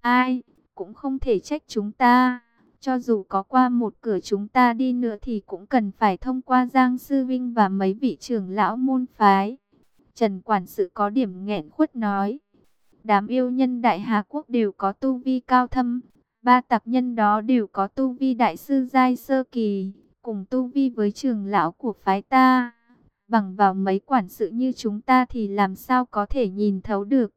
Ai, cũng không thể trách chúng ta. Cho dù có qua một cửa chúng ta đi nữa thì cũng cần phải thông qua Giang Sư Vinh và mấy vị trưởng lão môn phái. Trần Quản sự có điểm nghẹn khuất nói. Đám yêu nhân Đại Hà Quốc đều có tu vi cao thâm. Ba tạc nhân đó đều có tu vi đại sư giai sơ kỳ, cùng tu vi với trưởng lão của phái ta. Bằng vào mấy quản sự như chúng ta thì làm sao có thể nhìn thấu được.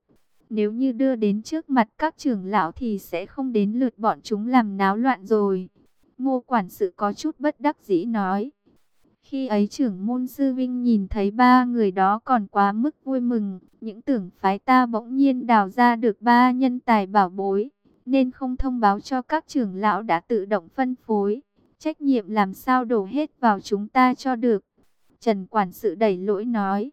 Nếu như đưa đến trước mặt các trưởng lão thì sẽ không đến lượt bọn chúng làm náo loạn rồi. Ngô quản sự có chút bất đắc dĩ nói. Khi ấy trưởng môn sư vinh nhìn thấy ba người đó còn quá mức vui mừng. Những tưởng phái ta bỗng nhiên đào ra được ba nhân tài bảo bối. Nên không thông báo cho các trưởng lão đã tự động phân phối. Trách nhiệm làm sao đổ hết vào chúng ta cho được. Trần quản sự đẩy lỗi nói.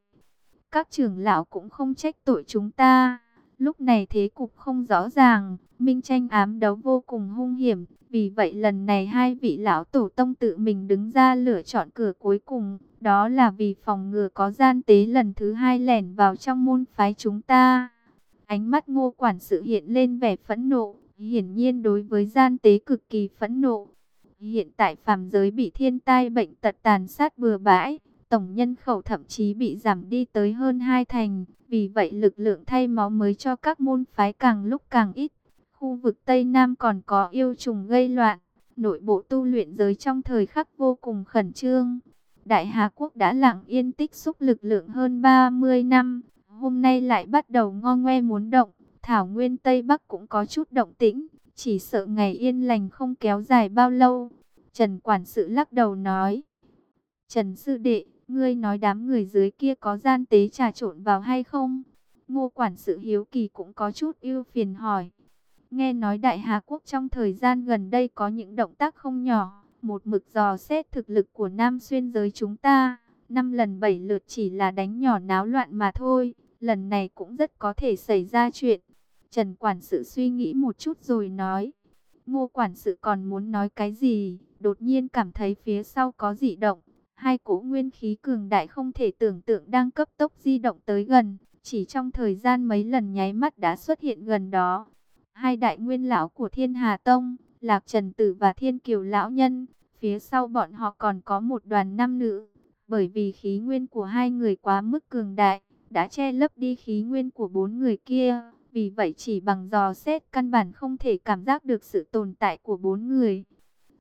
Các trưởng lão cũng không trách tội chúng ta. Lúc này thế cục không rõ ràng, minh tranh ám đấu vô cùng hung hiểm. Vì vậy lần này hai vị lão tổ tông tự mình đứng ra lựa chọn cửa cuối cùng. Đó là vì phòng ngừa có gian tế lần thứ hai lẻn vào trong môn phái chúng ta. Ánh mắt ngô quản sự hiện lên vẻ phẫn nộ. Hiển nhiên đối với gian tế cực kỳ phẫn nộ. Hiện tại phàm giới bị thiên tai bệnh tật tàn sát bừa bãi tổng nhân khẩu thậm chí bị giảm đi tới hơn hai thành. Vì vậy lực lượng thay máu mới cho các môn phái càng lúc càng ít. Khu vực Tây Nam còn có yêu trùng gây loạn. Nội bộ tu luyện giới trong thời khắc vô cùng khẩn trương. Đại Hà Quốc đã lặng yên tích xúc lực lượng hơn 30 năm. Hôm nay lại bắt đầu ngo ngoe muốn động. Thảo Nguyên Tây Bắc cũng có chút động tĩnh. Chỉ sợ ngày yên lành không kéo dài bao lâu. Trần Quản sự lắc đầu nói. Trần Sư Đệ, Ngươi nói đám người dưới kia có gian tế trà trộn vào hay không? Ngô quản sự hiếu kỳ cũng có chút ưu phiền hỏi. Nghe nói Đại Hà Quốc trong thời gian gần đây có những động tác không nhỏ. Một mực dò xét thực lực của Nam Xuyên giới chúng ta. Năm lần bảy lượt chỉ là đánh nhỏ náo loạn mà thôi. Lần này cũng rất có thể xảy ra chuyện. Trần quản sự suy nghĩ một chút rồi nói. Ngô quản sự còn muốn nói cái gì? Đột nhiên cảm thấy phía sau có dị động. Hai cỗ nguyên khí cường đại không thể tưởng tượng đang cấp tốc di động tới gần, chỉ trong thời gian mấy lần nháy mắt đã xuất hiện gần đó. Hai đại nguyên lão của Thiên Hà Tông, Lạc Trần Tử và Thiên Kiều Lão Nhân, phía sau bọn họ còn có một đoàn nam nữ. Bởi vì khí nguyên của hai người quá mức cường đại, đã che lấp đi khí nguyên của bốn người kia. Vì vậy chỉ bằng dò xét căn bản không thể cảm giác được sự tồn tại của bốn người.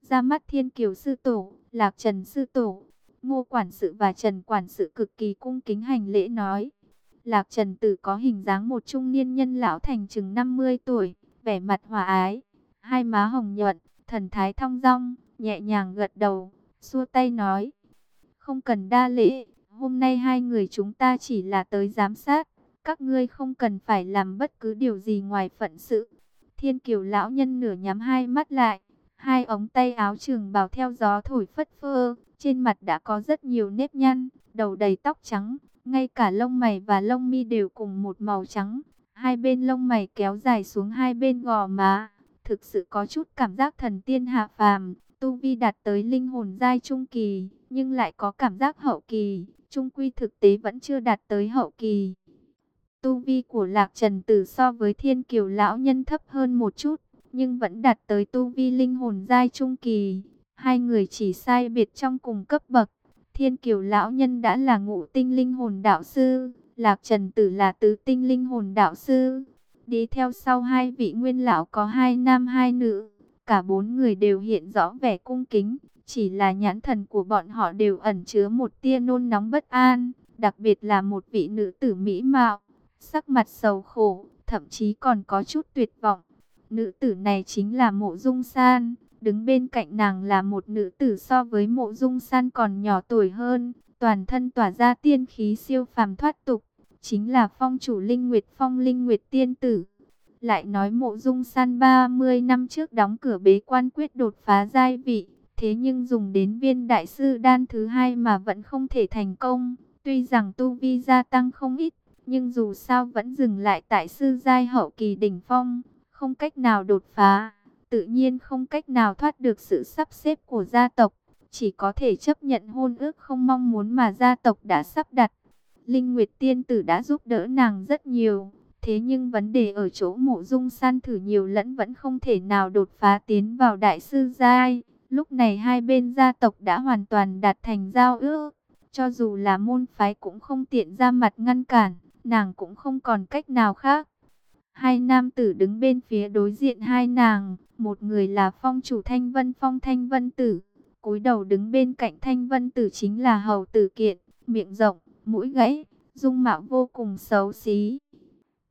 Ra mắt Thiên Kiều Sư Tổ, Lạc Trần Sư Tổ, Ngô quản sự và Trần quản sự cực kỳ cung kính hành lễ nói. Lạc Trần Tử có hình dáng một trung niên nhân lão thành chừng 50 tuổi, vẻ mặt hòa ái, hai má hồng nhuận, thần thái thong dong, nhẹ nhàng gật đầu, xua tay nói. Không cần đa lễ, hôm nay hai người chúng ta chỉ là tới giám sát, các ngươi không cần phải làm bất cứ điều gì ngoài phận sự. Thiên kiều lão nhân nửa nhắm hai mắt lại, hai ống tay áo trường bào theo gió thổi phất phơ, trên mặt đã có rất nhiều nếp nhăn, đầu đầy tóc trắng, ngay cả lông mày và lông mi đều cùng một màu trắng. Hai bên lông mày kéo dài xuống hai bên gò má, thực sự có chút cảm giác thần tiên hạ phàm. Tu Vi đạt tới linh hồn giai trung kỳ, nhưng lại có cảm giác hậu kỳ, trung quy thực tế vẫn chưa đạt tới hậu kỳ. Tu Vi của Lạc Trần Tử so với Thiên Kiều Lão Nhân thấp hơn một chút, nhưng vẫn đạt tới Tu Vi linh hồn giai trung kỳ, Hai người chỉ sai biệt trong cùng cấp bậc. Thiên Kiều Lão Nhân đã là ngũ tinh linh hồn đạo sư, Lạc Trần Tử là tứ tinh linh hồn đạo sư. Đi theo sau hai vị nguyên lão có hai nam hai nữ, cả bốn người đều hiện rõ vẻ cung kính, chỉ là nhãn thần của bọn họ đều ẩn chứa một tia nôn nóng bất an, đặc biệt là một vị nữ tử mỹ mạo, sắc mặt sầu khổ, thậm chí còn có chút tuyệt vọng. Nữ tử này chính là Mộ Dung San, Đứng bên cạnh nàng là một nữ tử so với mộ dung san còn nhỏ tuổi hơn, toàn thân tỏa ra tiên khí siêu phàm thoát tục, chính là phong chủ Linh Nguyệt Phong Linh Nguyệt Tiên Tử. Lại nói mộ dung san 30 năm trước đóng cửa bế quan quyết đột phá giai vị, thế nhưng dùng đến viên đại sư đan thứ hai mà vẫn không thể thành công. Tuy rằng tu vi gia tăng không ít, nhưng dù sao vẫn dừng lại tại sư giai hậu kỳ đỉnh phong, không cách nào đột phá tự nhiên không cách nào thoát được sự sắp xếp của gia tộc, chỉ có thể chấp nhận hôn ước không mong muốn mà gia tộc đã sắp đặt. Linh Nguyệt Tiên Tử đã giúp đỡ nàng rất nhiều, Thế nhưng vấn đề ở chỗ mộ dung san thử nhiều lẫn vẫn không thể nào đột phá tiến vào đại sư giai. Lúc này hai bên gia tộc đã hoàn toàn đạt thành giao ước. Cho dù là môn phái cũng không tiện ra mặt ngăn cản, nàng cũng không còn cách nào khác. Hai nam tử đứng bên phía đối diện hai nàng, một người là phong chủ Thanh Vân Phong Thanh Vân Tử, cúi đầu đứng bên cạnh Thanh Vân Tử chính là Hầu Tử Kiện, miệng rộng, mũi gãy, dung mạo vô cùng xấu xí.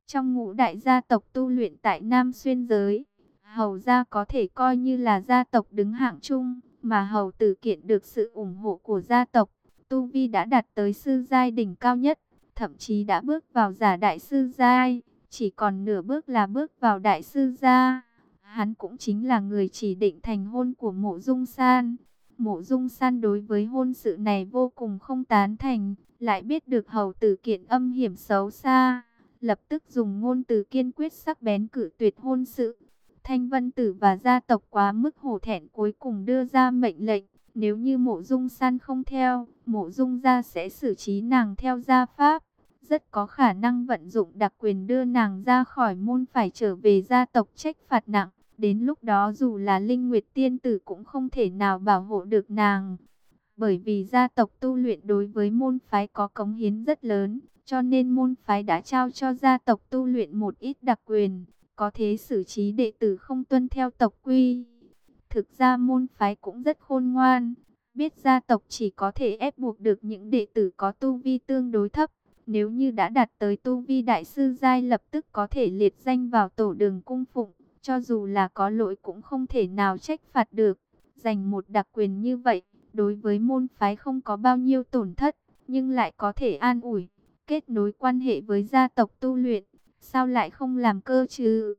Trong ngũ đại gia tộc tu luyện tại Nam Xuyên Giới, Hầu gia có thể coi như là gia tộc đứng hạng chung, mà Hầu Tử Kiện được sự ủng hộ của gia tộc, Tu Vi đã đạt tới sư giai đỉnh cao nhất, thậm chí đã bước vào giả đại sư giai, chỉ còn nửa bước là bước vào đại sư gia. Hắn cũng chính là người chỉ định thành hôn của mộ dung san. Mộ dung san đối với hôn sự này vô cùng không tán thành, lại biết được hầu tử kiện âm hiểm xấu xa. Lập tức dùng ngôn từ kiên quyết sắc bén cử tuyệt hôn sự. Thanh Vân Tử và gia tộc quá mức hổ thẹn cuối cùng đưa ra mệnh lệnh. Nếu như mộ dung san không theo, mộ dung gia sẽ xử trí nàng theo gia pháp. Rất có khả năng vận dụng đặc quyền đưa nàng ra khỏi môn phải trở về gia tộc trách phạt nặng. Đến lúc đó dù là Linh Nguyệt Tiên Tử cũng không thể nào bảo hộ được nàng. Bởi vì gia tộc tu luyện đối với môn phái có cống hiến rất lớn, cho nên môn phái đã trao cho gia tộc tu luyện một ít đặc quyền, có thế xử trí đệ tử không tuân theo tộc quy. Thực ra môn phái cũng rất khôn ngoan, biết gia tộc chỉ có thể ép buộc được những đệ tử có tu vi tương đối thấp. Nếu như đã đạt tới tu vi đại sư giai lập tức có thể liệt danh vào tổ đường cung phụng, cho dù là có lỗi cũng không thể nào trách phạt được. Dành một đặc quyền như vậy, đối với môn phái không có bao nhiêu tổn thất, nhưng lại có thể an ủi, kết nối quan hệ với gia tộc tu luyện, sao lại không làm cơ chứ?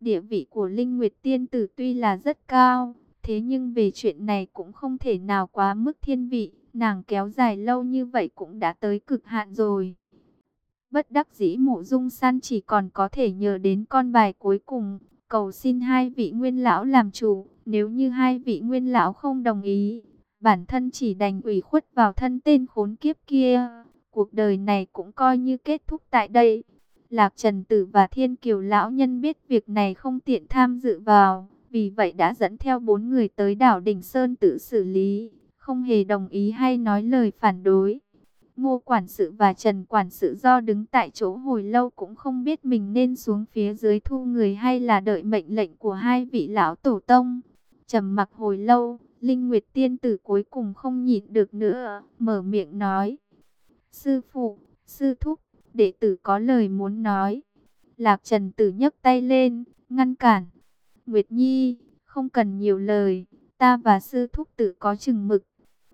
Địa vị của Linh Nguyệt Tiên Tử tuy là rất cao, thế nhưng về chuyện này cũng không thể nào quá mức thiên vị, nàng kéo dài lâu như vậy cũng đã tới cực hạn rồi. Bất đắc dĩ mộ dung san chỉ còn có thể nhờ đến con bài cuối cùng, cầu xin hai vị nguyên lão làm chủ, nếu như hai vị nguyên lão không đồng ý, bản thân chỉ đành ủy khuất vào thân tên khốn kiếp kia, cuộc đời này cũng coi như kết thúc tại đây. Lạc Trần Tử và Thiên Kiều lão nhân biết việc này không tiện tham dự vào, vì vậy đã dẫn theo bốn người tới đảo Đỉnh Sơn tự xử lý, không hề đồng ý hay nói lời phản đối. Ngô quản sự và Trần quản sự do đứng tại chỗ hồi lâu cũng không biết mình nên xuống phía dưới thu người hay là đợi mệnh lệnh của hai vị lão tổ tông. Trầm mặc hồi lâu, Linh Nguyệt tiên tử cuối cùng không nhịn được nữa, mở miệng nói: "Sư phụ, sư thúc, đệ tử có lời muốn nói." Lạc Trần Tử nhấc tay lên, ngăn cản. "Nguyệt Nhi, không cần nhiều lời, ta và sư thúc tử có chừng mực.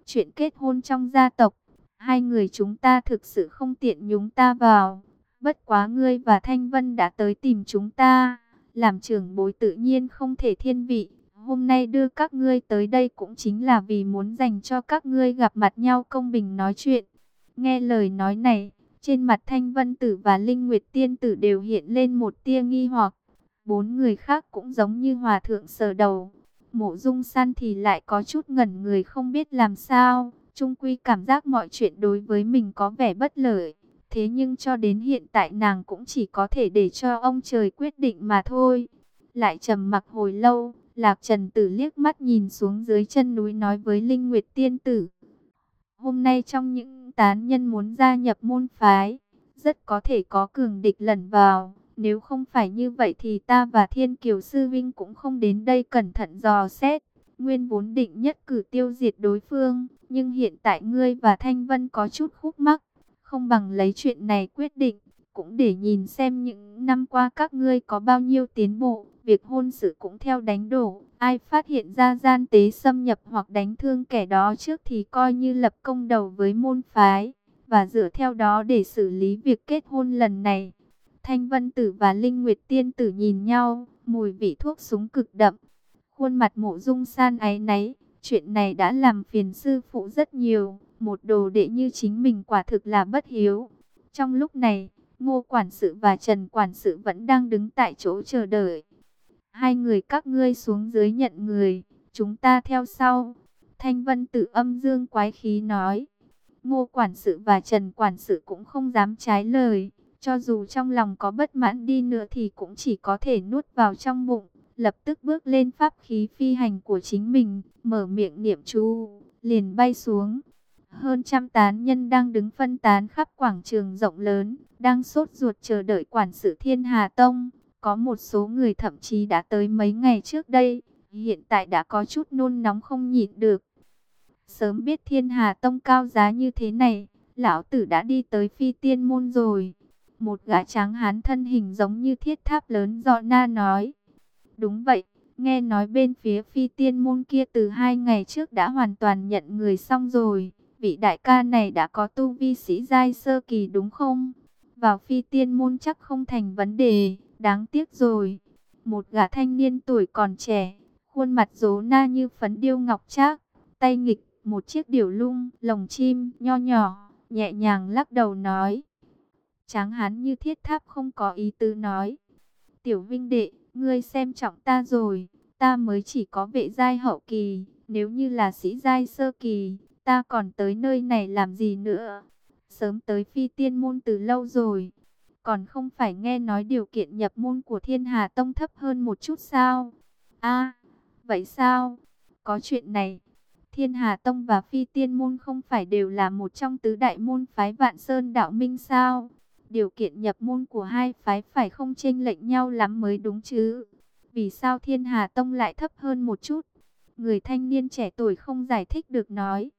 Chuyện kết hôn trong gia tộc Hai người chúng ta thực sự không tiện nhúng ta vào. Bất quá ngươi và Thanh Vân đã tới tìm chúng ta. Làm trưởng bối tự nhiên không thể thiên vị. Hôm nay đưa các ngươi tới đây cũng chính là vì muốn dành cho các ngươi gặp mặt nhau công bình nói chuyện. Nghe lời nói này, trên mặt Thanh Vân Tử và Linh Nguyệt Tiên Tử đều hiện lên một tia nghi hoặc. Bốn người khác cũng giống như hòa thượng sờ đầu. Mộ dung san thì lại có chút ngẩn người không biết làm sao. Trung quy cảm giác mọi chuyện đối với mình có vẻ bất lợi. Thế nhưng cho đến hiện tại nàng cũng chỉ có thể để cho ông trời quyết định mà thôi. Lại trầm mặc hồi lâu, Lạc Trần Tử liếc mắt nhìn xuống dưới chân núi nói với Linh Nguyệt Tiên Tử. Hôm nay trong những tán nhân muốn gia nhập môn phái, rất có thể có cường địch lẩn vào. Nếu không phải như vậy thì ta và Thiên Kiều Sư Vinh cũng không đến đây cẩn thận dò xét. Nguyên vốn định nhất cử tiêu diệt đối phương, nhưng hiện tại ngươi và Thanh Vân có chút khúc mắc, không bằng lấy chuyện này quyết định, cũng để nhìn xem những năm qua các ngươi có bao nhiêu tiến bộ, việc hôn sự cũng theo đánh đổ, ai phát hiện ra gian tế xâm nhập hoặc đánh thương kẻ đó trước thì coi như lập công đầu với môn phái, và dựa theo đó để xử lý việc kết hôn lần này. Thanh Vân Tử và Linh Nguyệt Tiên Tử nhìn nhau, mùi vị thuốc súng cực đậm, khuôn mặt mộ dung san áy náy, chuyện này đã làm phiền sư phụ rất nhiều, một đồ đệ như chính mình quả thực là bất hiếu. Trong lúc này, ngô quản sự và trần quản sự vẫn đang đứng tại chỗ chờ đợi. Hai người các ngươi xuống dưới nhận người, chúng ta theo sau. Thanh vân tự âm dương quái khí nói. Ngô quản sự và trần quản sự cũng không dám trái lời, Cho dù trong lòng có bất mãn đi nữa thì cũng chỉ có thể nuốt vào trong bụng, lập tức bước lên pháp khí phi hành của chính mình, mở miệng niệm chú, liền bay xuống. Hơn trăm tán nhân đang đứng phân tán khắp quảng trường rộng lớn, đang sốt ruột chờ đợi quản sự Thiên Hà Tông. Có một số người thậm chí đã tới mấy ngày trước đây, hiện tại đã có chút nôn nóng không nhịn được. Sớm biết Thiên Hà Tông cao giá như thế này, lão tử đã đi tới phi tiên môn rồi. Một gã tráng hán thân hình giống như thiết tháp lớn dọ na nói. Đúng vậy, nghe nói bên phía phi tiên môn kia từ hai ngày trước đã hoàn toàn nhận người xong rồi. Vị đại ca này đã có tu vi sĩ giai sơ kỳ đúng không? Vào phi tiên môn chắc không thành vấn đề, đáng tiếc rồi. Một gã thanh niên tuổi còn trẻ, khuôn mặt rố na như phấn điêu ngọc trác, tay nghịch, một chiếc điểu lung, lồng chim, nho nhỏ, nhẹ nhàng lắc đầu nói. Tráng hán như thiết tháp không có ý tứ nói. Tiểu vinh đệ, ngươi xem trọng ta rồi, ta mới chỉ có vệ giai hậu kỳ, nếu như là sĩ giai sơ kỳ, ta còn tới nơi này làm gì nữa? Sớm tới phi tiên môn từ lâu rồi, còn không phải nghe nói điều kiện nhập môn của thiên hà tông thấp hơn một chút sao? a vậy sao? Có chuyện này. Thiên Hà Tông và Phi Tiên Môn không phải đều là một trong tứ đại môn phái Vạn Sơn Đạo Minh sao? Điều kiện nhập môn của hai phái phải không chênh lệch nhau lắm mới đúng chứ? Vì sao Thiên Hà Tông lại thấp hơn một chút? Người thanh niên trẻ tuổi không giải thích được nói.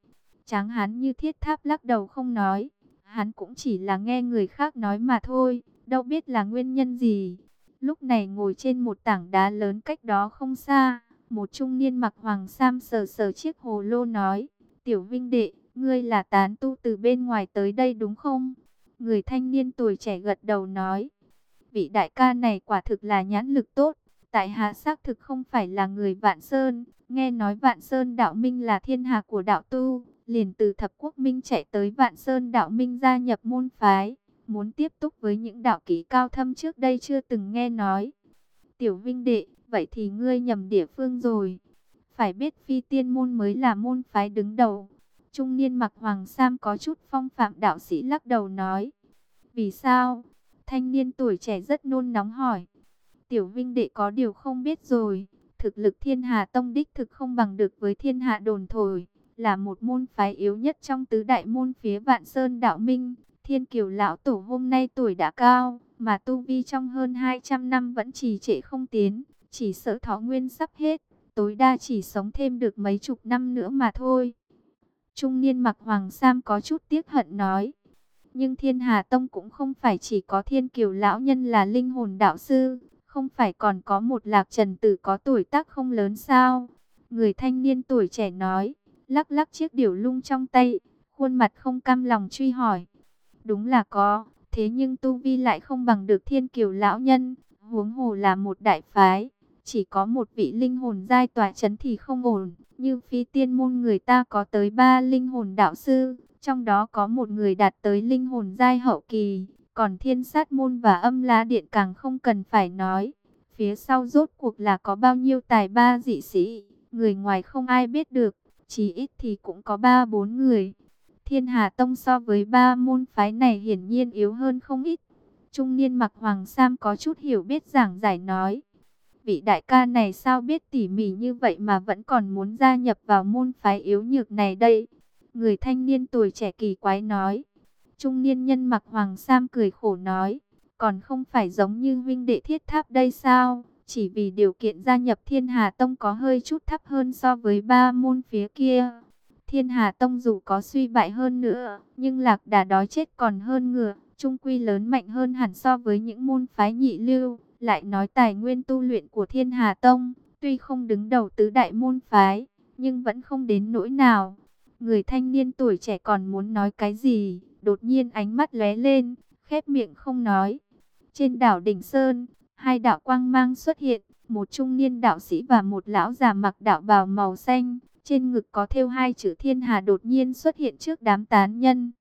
Tráng hán như thiết tháp lắc đầu không nói. Hắn cũng chỉ là nghe người khác nói mà thôi, đâu biết là nguyên nhân gì. Lúc này ngồi trên một tảng đá lớn cách đó không xa, một trung niên mặc hoàng sam sờ sờ chiếc hồ lô nói, Tiểu Vinh Đệ, ngươi là tán tu từ bên ngoài tới đây đúng không? Người thanh niên tuổi trẻ gật đầu nói, vị đại ca này quả thực là nhãn lực tốt, tại hạ xác thực không phải là người Vạn Sơn, nghe nói Vạn Sơn đạo minh là thiên hạ của đạo tu, liền từ thập quốc minh chạy tới Vạn Sơn đạo minh gia nhập môn phái, muốn tiếp tục với những đạo kỹ cao thâm trước đây chưa từng nghe nói. Tiểu Vinh Đệ, vậy thì ngươi nhầm địa phương rồi. Phải biết phi tiên môn mới là môn phái đứng đầu. Trung niên mặc hoàng sam có chút phong phạm đạo sĩ lắc đầu nói. Vì sao? Thanh niên tuổi trẻ rất nôn nóng hỏi. Tiểu Vinh Đệ có điều không biết rồi. Thực lực thiên hà tông đích thực không bằng được với thiên hạ đồn thổi. Là một môn phái yếu nhất trong tứ đại môn phía vạn sơn đạo minh. Thiên kiều lão tổ hôm nay tuổi đã cao, mà tu vi trong hơn 200 năm vẫn trì trệ không tiến, chỉ sợ thọ nguyên sắp hết, tối đa chỉ sống thêm được mấy chục năm nữa mà thôi. Trung niên mặc hoàng sam có chút tiếc hận nói, nhưng thiên hà tông cũng không phải chỉ có thiên kiều lão nhân là linh hồn đạo sư, không phải còn có một lạc trần tử có tuổi tác không lớn sao? Người thanh niên tuổi trẻ nói, lắc lắc chiếc điểu lung trong tay, khuôn mặt không cam lòng truy hỏi. Đúng là có, thế nhưng tu vi lại không bằng được thiên kiều lão nhân, huống hồ là một đại phái. Chỉ có một vị linh hồn giai tòa chấn thì không ổn, như phi tiên môn người ta có tới ba linh hồn đạo sư, trong đó có một người đạt tới linh hồn giai hậu kỳ, còn thiên sát môn và âm lá điện càng không cần phải nói. Phía sau rốt cuộc là có bao nhiêu tài ba dị sĩ, người ngoài không ai biết được, chỉ ít thì cũng có ba bốn người. Thiên Hà Tông so với ba môn phái này hiển nhiên yếu hơn không ít. Trung niên mặc hoàng sam có chút hiểu biết giảng giải nói. Vị đại ca này sao biết tỉ mỉ như vậy mà vẫn còn muốn gia nhập vào môn phái yếu nhược này đây? Người thanh niên tuổi trẻ kỳ quái nói. Trung niên nhân mặc hoàng sam cười khổ nói. Còn không phải giống như vinh đệ thiết tháp đây sao? Chỉ vì điều kiện gia nhập thiên hà tông có hơi chút thấp hơn so với ba môn phía kia. Thiên hà tông dù có suy bại hơn nữa, nhưng lạc đà đói chết còn hơn ngựa, trung quy lớn mạnh hơn hẳn so với những môn phái nhị lưu. Lại nói tài nguyên tu luyện của Thiên Hà Tông, tuy không đứng đầu tứ đại môn phái, nhưng vẫn không đến nỗi nào. Người thanh niên tuổi trẻ còn muốn nói cái gì, đột nhiên ánh mắt lóe lên, khép miệng không nói. Trên đảo Đỉnh Sơn, hai đạo quang mang xuất hiện, một trung niên đạo sĩ và một lão già mặc đạo bào màu xanh, trên ngực có thêu hai chữ Thiên Hà đột nhiên xuất hiện trước đám tán nhân.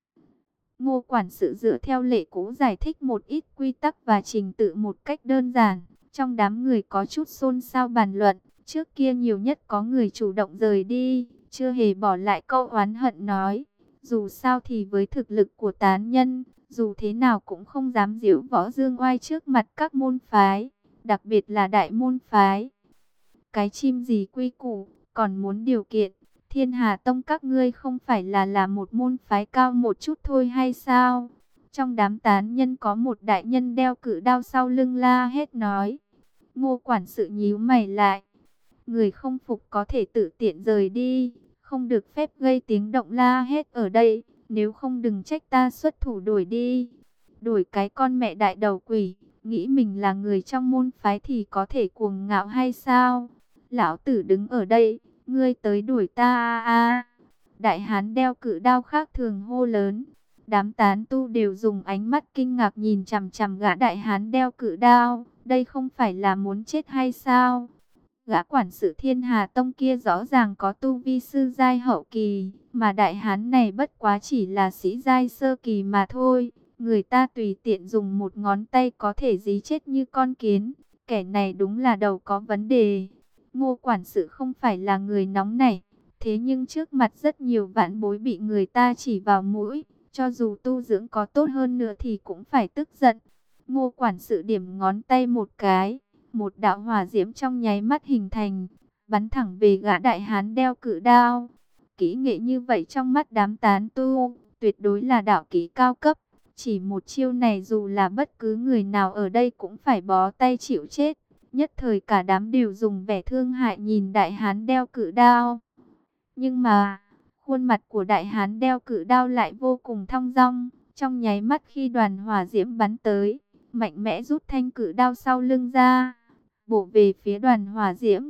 Ngô quản sự dựa theo lệ cũ giải thích một ít quy tắc và trình tự một cách đơn giản. Trong đám người có chút xôn xao bàn luận, trước kia nhiều nhất có người chủ động rời đi, chưa hề bỏ lại câu oán hận nói. Dù sao thì với thực lực của tán nhân, dù thế nào cũng không dám giễu võ dương oai trước mặt các môn phái, đặc biệt là đại môn phái. Cái chim gì quy củ, còn muốn điều kiện, thiên hà tông các ngươi không phải là là một môn phái cao một chút thôi hay sao? Trong đám tán nhân có một đại nhân đeo cự đao sau lưng la hết nói. Ngô quản sự nhíu mày lại. Người không phục có thể tự tiện rời đi, không được phép gây tiếng động la hết ở đây, nếu không đừng trách ta xuất thủ đuổi đi. Đuổi cái con mẹ đại đầu quỷ, nghĩ mình là người trong môn phái thì có thể cuồng ngạo hay sao? Lão tử đứng ở đây, ngươi tới đuổi ta a a. Đại hán đeo cự đao khác thường hô lớn. Đám tán tu đều dùng ánh mắt kinh ngạc nhìn chằm chằm gã đại hán đeo cự đao. Đây không phải là muốn chết hay sao? Gã quản sự thiên hà tông kia rõ ràng có tu vi sư giai hậu kỳ, mà đại hán này bất quá chỉ là sĩ giai sơ kỳ mà thôi. Người ta tùy tiện dùng một ngón tay có thể dí chết như con kiến. Kẻ này đúng là đầu có vấn đề. Ngô quản sự không phải là người nóng nảy. Thế nhưng trước mặt rất nhiều vạn bối bị người ta chỉ vào mũi. Cho dù tu dưỡng có tốt hơn nữa thì cũng phải tức giận. Ngô quản sự điểm ngón tay một cái. Một đạo hỏa diễm trong nháy mắt hình thành. Bắn thẳng về gã đại hán đeo cự đao. Kỹ nghệ như vậy trong mắt đám tán tu. Tuyệt đối là đạo kỹ cao cấp. Chỉ một chiêu này dù là bất cứ người nào ở đây cũng phải bó tay chịu chết. Nhất thời cả đám đều dùng vẻ thương hại nhìn đại hán đeo cự đao. Nhưng mà, khuôn mặt của đại hán đeo cự đao lại vô cùng thong dong. Trong nháy mắt khi đoàn hỏa diễm bắn tới, mạnh mẽ rút thanh cự đao sau lưng ra, bổ về phía đoàn hỏa diễm.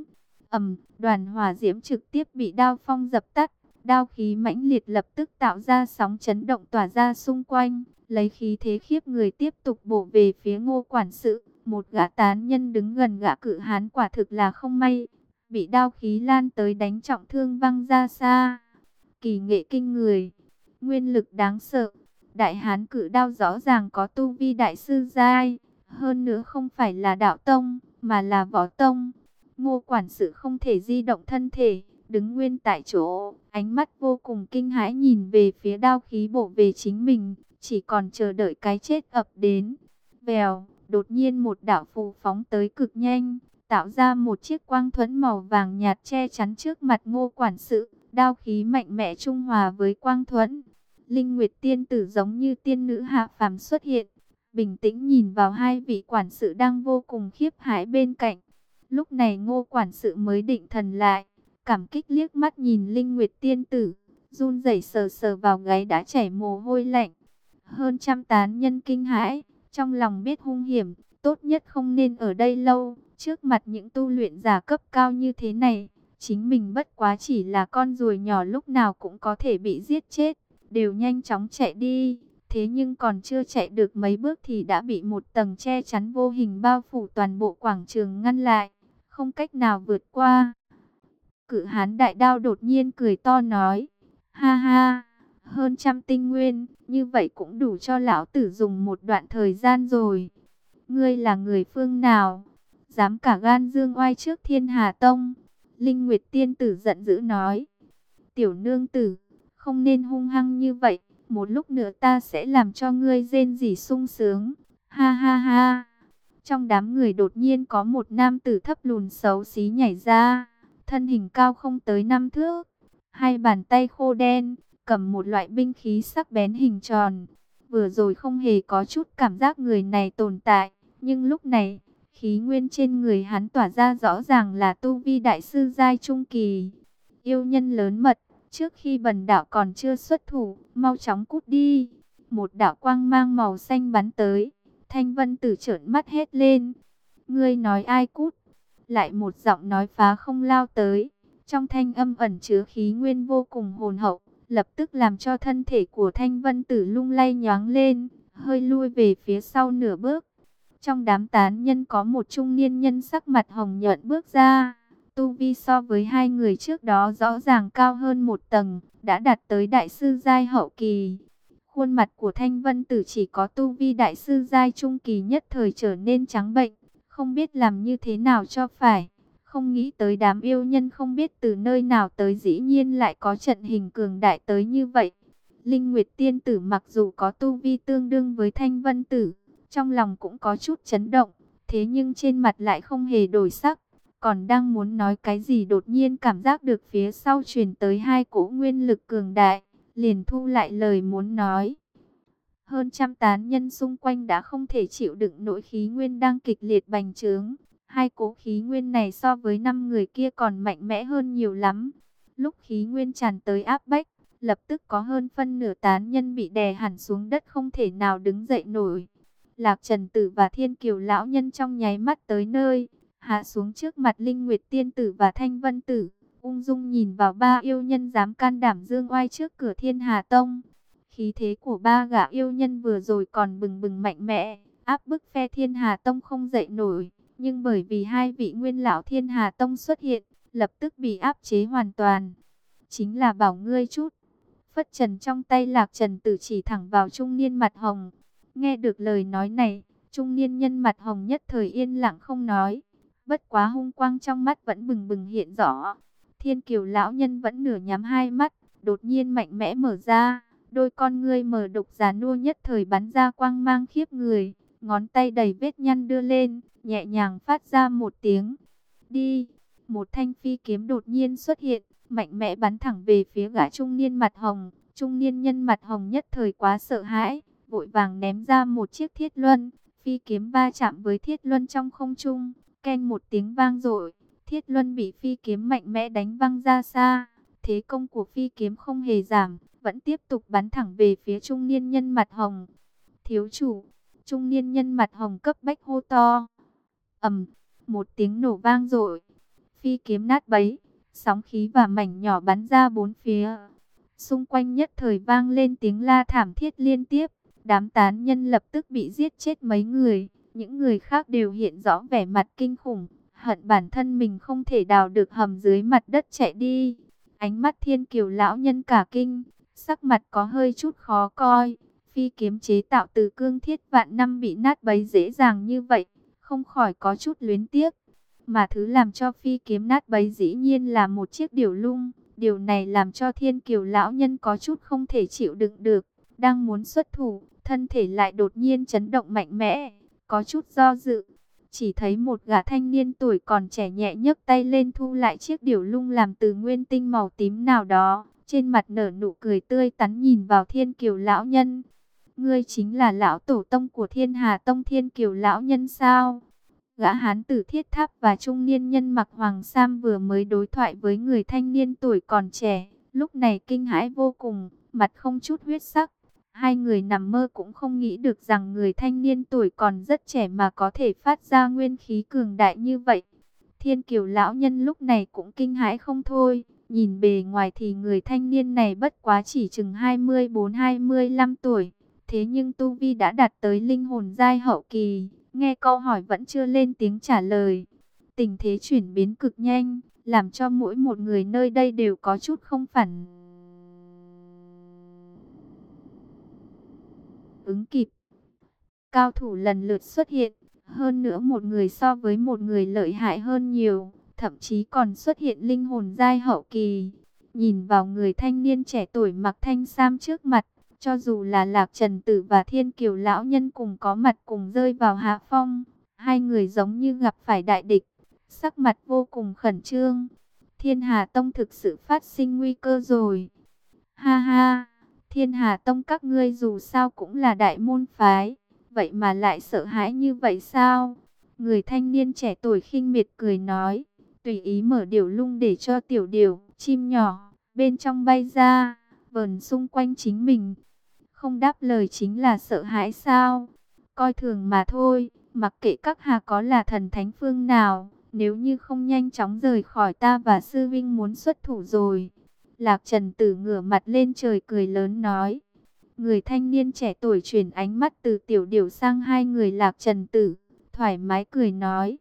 ầm, đoàn hỏa diễm trực tiếp bị đao phong dập tắt. Đao khí mãnh liệt lập tức tạo ra sóng chấn động tỏa ra xung quanh, lấy khí thế khiếp người tiếp tục bổ về phía ngô quản sự. Một gã tán nhân đứng gần gã cự hán quả thực là không may, bị đao khí lan tới đánh trọng thương văng ra xa. Kỳ nghệ kinh người, nguyên lực đáng sợ. Đại hán cự đao rõ ràng có tu vi đại sư giai, hơn nữa không phải là đạo tông, mà là võ tông. Ngô quản sự không thể di động thân thể, đứng nguyên tại chỗ, ánh mắt vô cùng kinh hãi nhìn về phía đao khí bổ về chính mình, chỉ còn chờ đợi cái chết ập đến. Vèo, Đột nhiên một đạo phù phóng tới cực nhanh, tạo ra một chiếc quang thuẫn màu vàng nhạt che chắn trước mặt ngô quản sự, đao khí mạnh mẽ trung hòa với quang thuẫn. Linh Nguyệt tiên tử giống như tiên nữ hạ phàm xuất hiện, bình tĩnh nhìn vào hai vị quản sự đang vô cùng khiếp hãi bên cạnh. Lúc này ngô quản sự mới định thần lại, cảm kích liếc mắt nhìn Linh Nguyệt tiên tử, run rẩy sờ sờ vào gáy đã chảy mồ hôi lạnh. Hơn trăm tán nhân kinh hãi, trong lòng biết hung hiểm, tốt nhất không nên ở đây lâu, trước mặt những tu luyện giả cấp cao như thế này. Chính mình bất quá chỉ là con ruồi nhỏ lúc nào cũng có thể bị giết chết, đều nhanh chóng chạy đi. Thế nhưng còn chưa chạy được mấy bước thì đã bị một tầng che chắn vô hình bao phủ toàn bộ quảng trường ngăn lại, không cách nào vượt qua. Cự hán đại đao đột nhiên cười to nói, ha ha, hơn trăm tinh nguyên, như vậy cũng đủ cho lão tử dùng một đoạn thời gian rồi. Ngươi là người phương nào? Dám cả gan dương oai trước thiên hà tông. Linh Nguyệt tiên tử giận dữ nói. Tiểu nương tử, không nên hung hăng như vậy. Một lúc nữa ta sẽ làm cho ngươi rên rỉ sung sướng. Ha ha ha. Trong đám người đột nhiên có một nam tử thấp lùn xấu xí nhảy ra. Thân hình cao không tới năm thước. Hai bàn tay khô đen, cầm một loại binh khí sắc bén hình tròn. Vừa rồi không hề có chút cảm giác người này tồn tại, nhưng lúc này, khí nguyên trên người hắn tỏa ra rõ ràng là tu vi đại sư giai trung kỳ. Yêu nhân lớn mật, trước khi bần đạo còn chưa xuất thủ, mau chóng cút đi. Một đạo quang mang màu xanh bắn tới, thanh vân tử trợn mắt hết lên. Ngươi nói ai cút? Lại một giọng nói phá không lao tới, trong thanh âm ẩn chứa khí nguyên vô cùng hồn hậu lập tức làm cho thân thể của Thanh Vân Tử lung lay nhoáng lên, hơi lui về phía sau nửa bước. Trong đám tán nhân có một trung niên nhân sắc mặt hồng nhuận bước ra. Tu vi so với hai người trước đó rõ ràng cao hơn một tầng, đã đạt tới đại sư giai hậu kỳ. Khuôn mặt của Thanh Vân Tử chỉ có tu vi đại sư giai trung kỳ nhất thời trở nên trắng bệnh, không biết làm như thế nào cho phải. Không nghĩ tới đám yêu nhân không biết từ nơi nào tới dĩ nhiên lại có trận hình cường đại tới như vậy. Linh Nguyệt Tiên Tử mặc dù có tu vi tương đương với Thanh Vân Tử, trong lòng cũng có chút chấn động, thế nhưng trên mặt lại không hề đổi sắc. Còn đang muốn nói cái gì đột nhiên cảm giác được phía sau truyền tới hai cỗ nguyên lực cường đại, liền thu lại lời muốn nói. Hơn trăm tán nhân xung quanh đã không thể chịu đựng nỗi khí nguyên đang kịch liệt bành trướng. Hai cố khí nguyên này so với năm người kia còn mạnh mẽ hơn nhiều lắm. Lúc khí nguyên tràn tới áp bách, lập tức có hơn phân nửa tán nhân bị đè hẳn xuống đất không thể nào đứng dậy nổi. Lạc Trần Tử và Thiên Kiều Lão Nhân trong nháy mắt tới nơi, hạ xuống trước mặt Linh Nguyệt Tiên Tử và Thanh Vân Tử, ung dung nhìn vào ba yêu nhân dám can đảm dương oai trước cửa Thiên Hà Tông. Khí thế của ba gã yêu nhân vừa rồi còn bừng bừng mạnh mẽ, áp bức phe Thiên Hà Tông không dậy nổi, nhưng bởi vì hai vị nguyên lão Thiên Hà Tông xuất hiện, lập tức bị áp chế hoàn toàn. Chính là bảo ngươi chút. Phất trần trong tay lạc trần tử chỉ thẳng vào trung niên mặt hồng. Nghe được lời nói này, trung niên nhân mặt hồng nhất thời yên lặng không nói. Bất quá hung quang trong mắt vẫn bừng bừng hiện rõ. Thiên kiều lão nhân vẫn nửa nhắm hai mắt, đột nhiên mạnh mẽ mở ra. Đôi con ngươi mở độc giá nua nhất thời bắn ra quang mang khiếp người. Ngón tay đầy vết nhăn đưa lên, nhẹ nhàng phát ra một tiếng. Đi! Một thanh phi kiếm đột nhiên xuất hiện, mạnh mẽ bắn thẳng về phía gã trung niên mặt hồng. Trung niên nhân mặt hồng nhất thời quá sợ hãi, vội vàng ném ra một chiếc thiết luân. Phi kiếm va chạm với thiết luân trong không trung, ken một tiếng vang dội thiết luân bị phi kiếm mạnh mẽ đánh văng ra xa. Thế công của phi kiếm không hề giảm, vẫn tiếp tục bắn thẳng về phía trung niên nhân mặt hồng. Thiếu chủ, trung niên nhân mặt hồng cấp bách hô to. ầm, một tiếng nổ vang dội phi kiếm nát bấy, sóng khí và mảnh nhỏ bắn ra bốn phía. Xung quanh nhất thời vang lên tiếng la thảm thiết liên tiếp, đám tán nhân lập tức bị giết chết mấy người, những người khác đều hiện rõ vẻ mặt kinh khủng, hận bản thân mình không thể đào được hầm dưới mặt đất chạy đi. Ánh mắt thiên kiều lão nhân cả kinh, sắc mặt có hơi chút khó coi, phi kiếm chế tạo từ cương thiết vạn năm bị nát bấy dễ dàng như vậy, không khỏi có chút luyến tiếc. Mà thứ làm cho phi kiếm nát bấy dĩ nhiên là một chiếc điểu lung. Điều này làm cho thiên kiều lão nhân có chút không thể chịu đựng được. Đang muốn xuất thủ, thân thể lại đột nhiên chấn động mạnh mẽ. Có chút do dự. Chỉ thấy một gã thanh niên tuổi còn trẻ nhẹ nhấc tay lên thu lại chiếc điểu lung làm từ nguyên tinh màu tím nào đó. Trên mặt nở nụ cười tươi tắn nhìn vào thiên kiều lão nhân. Ngươi chính là lão tổ tông của thiên hà tông thiên kiều lão nhân sao? Gã hán tử thiết tháp và trung niên nhân mặc hoàng sam vừa mới đối thoại với người thanh niên tuổi còn trẻ. Lúc này kinh hãi vô cùng, mặt không chút huyết sắc. Hai người nằm mơ cũng không nghĩ được rằng người thanh niên tuổi còn rất trẻ mà có thể phát ra nguyên khí cường đại như vậy. Thiên kiều lão nhân lúc này cũng kinh hãi không thôi. Nhìn bề ngoài thì người thanh niên này bất quá chỉ chừng 24-25 tuổi. Thế nhưng Tu Vi đã đạt tới linh hồn giai hậu kỳ nghe câu hỏi vẫn chưa lên tiếng trả lời. Tình thế chuyển biến cực nhanh, làm cho mỗi một người nơi đây đều có chút không phản. Ứng kịp. Cao thủ lần lượt xuất hiện, hơn nữa một người so với một người lợi hại hơn nhiều, thậm chí còn xuất hiện linh hồn giai hậu kỳ. Nhìn vào người thanh niên trẻ tuổi mặc thanh sam trước mặt, cho dù là Lạc Trần Tử và Thiên Kiều Lão Nhân cùng có mặt cùng rơi vào hạ phong, hai người giống như gặp phải đại địch, sắc mặt vô cùng khẩn trương. Thiên Hà Tông thực sự phát sinh nguy cơ rồi. Ha ha, Thiên Hà Tông các ngươi dù sao cũng là đại môn phái, vậy mà lại sợ hãi như vậy sao? Người thanh niên trẻ tuổi khinh miệt cười nói, tùy ý mở điều lung để cho tiểu điều, chim nhỏ, bên trong bay ra, vờn xung quanh chính mình không đáp lời chính là sợ hãi sao? Coi thường mà thôi, mặc kệ các hà có là thần thánh phương nào, nếu như không nhanh chóng rời khỏi ta và sư vinh muốn xuất thủ rồi. Lạc Trần Tử ngửa mặt lên trời cười lớn nói. Người thanh niên trẻ tuổi chuyển ánh mắt từ tiểu điểu sang hai người Lạc Trần Tử, thoải mái cười nói.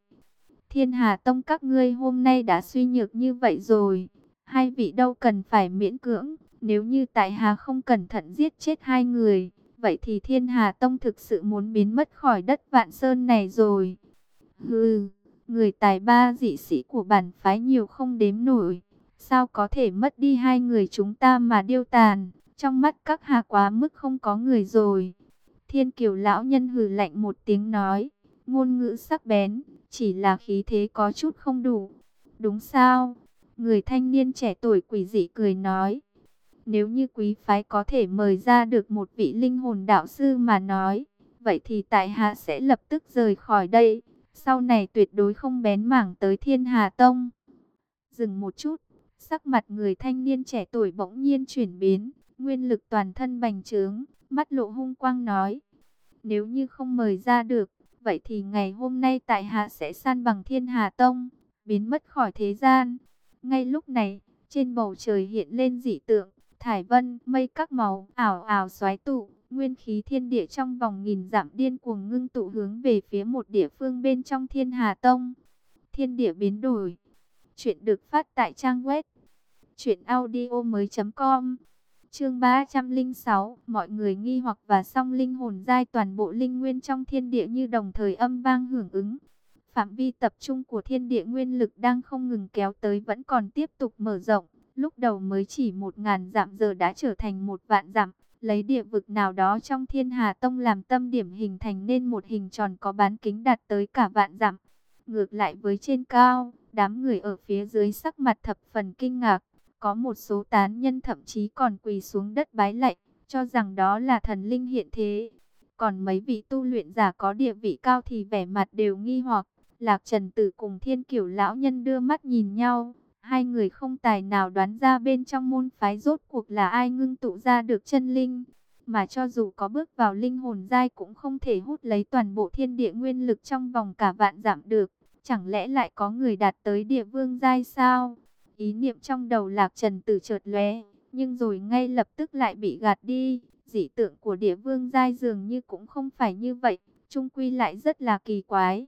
Thiên Hà Tông các ngươi hôm nay đã suy nhược như vậy rồi, hai vị đâu cần phải miễn cưỡng. Nếu như tại Hà không cẩn thận giết chết hai người, vậy thì Thiên Hà Tông thực sự muốn biến mất khỏi đất Vạn Sơn này rồi. Hừ, người tài ba dị sĩ của bản phái nhiều không đếm nổi. Sao có thể mất đi hai người chúng ta mà điêu tàn, Trong mắt các hà quá mức không có người rồi. Thiên kiều lão nhân hừ lạnh một tiếng nói. Ngôn ngữ sắc bén, chỉ là khí thế có chút không đủ. Đúng sao? Người thanh niên trẻ tuổi quỷ dị cười nói. Nếu như quý phái có thể mời ra được một vị linh hồn đạo sư mà nói, vậy thì tại hạ sẽ lập tức rời khỏi đây. Sau này tuyệt đối không bén mảng tới thiên hà tông. Dừng một chút, sắc mặt người thanh niên trẻ tuổi bỗng nhiên chuyển biến, nguyên lực toàn thân bành trướng, mắt lộ hung quang nói. Nếu như không mời ra được, vậy thì ngày hôm nay tại hạ sẽ san bằng thiên hà tông, biến mất khỏi thế gian. Ngay lúc này, trên bầu trời hiện lên dị tượng, thải vân, mây các màu, ảo ảo xoáy tụ, nguyên khí thiên địa trong vòng nghìn dặm điên cuồng ngưng tụ hướng về phía một địa phương bên trong thiên hà tông. Thiên địa biến đổi. Chuyện được phát tại trang web chuyện audio mới.com Chương 306, mọi người nghi hoặc và song linh hồn giai toàn bộ linh nguyên trong thiên địa như đồng thời âm vang hưởng ứng. Phạm vi tập trung của thiên địa nguyên lực đang không ngừng kéo tới vẫn còn tiếp tục mở rộng. Lúc đầu mới chỉ một ngàn dặm giờ đã trở thành một vạn dặm. Lấy địa vực nào đó trong thiên hà tông làm tâm điểm hình thành nên một hình tròn có bán kính đạt tới cả vạn dặm. Ngược lại với trên cao, đám người ở phía dưới sắc mặt thập phần kinh ngạc. Có một số tán nhân thậm chí còn quỳ xuống đất bái lạy, cho rằng đó là thần linh hiện thế. Còn mấy vị tu luyện giả có địa vị cao thì vẻ mặt đều nghi hoặc. Lạc Trần Tử cùng Thiên Kiểu lão nhân đưa mắt nhìn nhau, hai người không tài nào đoán ra bên trong môn phái rốt cuộc là ai ngưng tụ ra được chân linh, mà cho dù có bước vào linh hồn giai cũng không thể hút lấy toàn bộ thiên địa nguyên lực trong vòng cả vạn giảm được, chẳng lẽ lại có người đạt tới địa vương giai sao? Ý niệm trong đầu Lạc Trần Tử chợt lóe, nhưng rồi ngay lập tức lại bị gạt đi, dị tượng của địa vương giai dường như cũng không phải như vậy, trung quy lại rất là kỳ quái.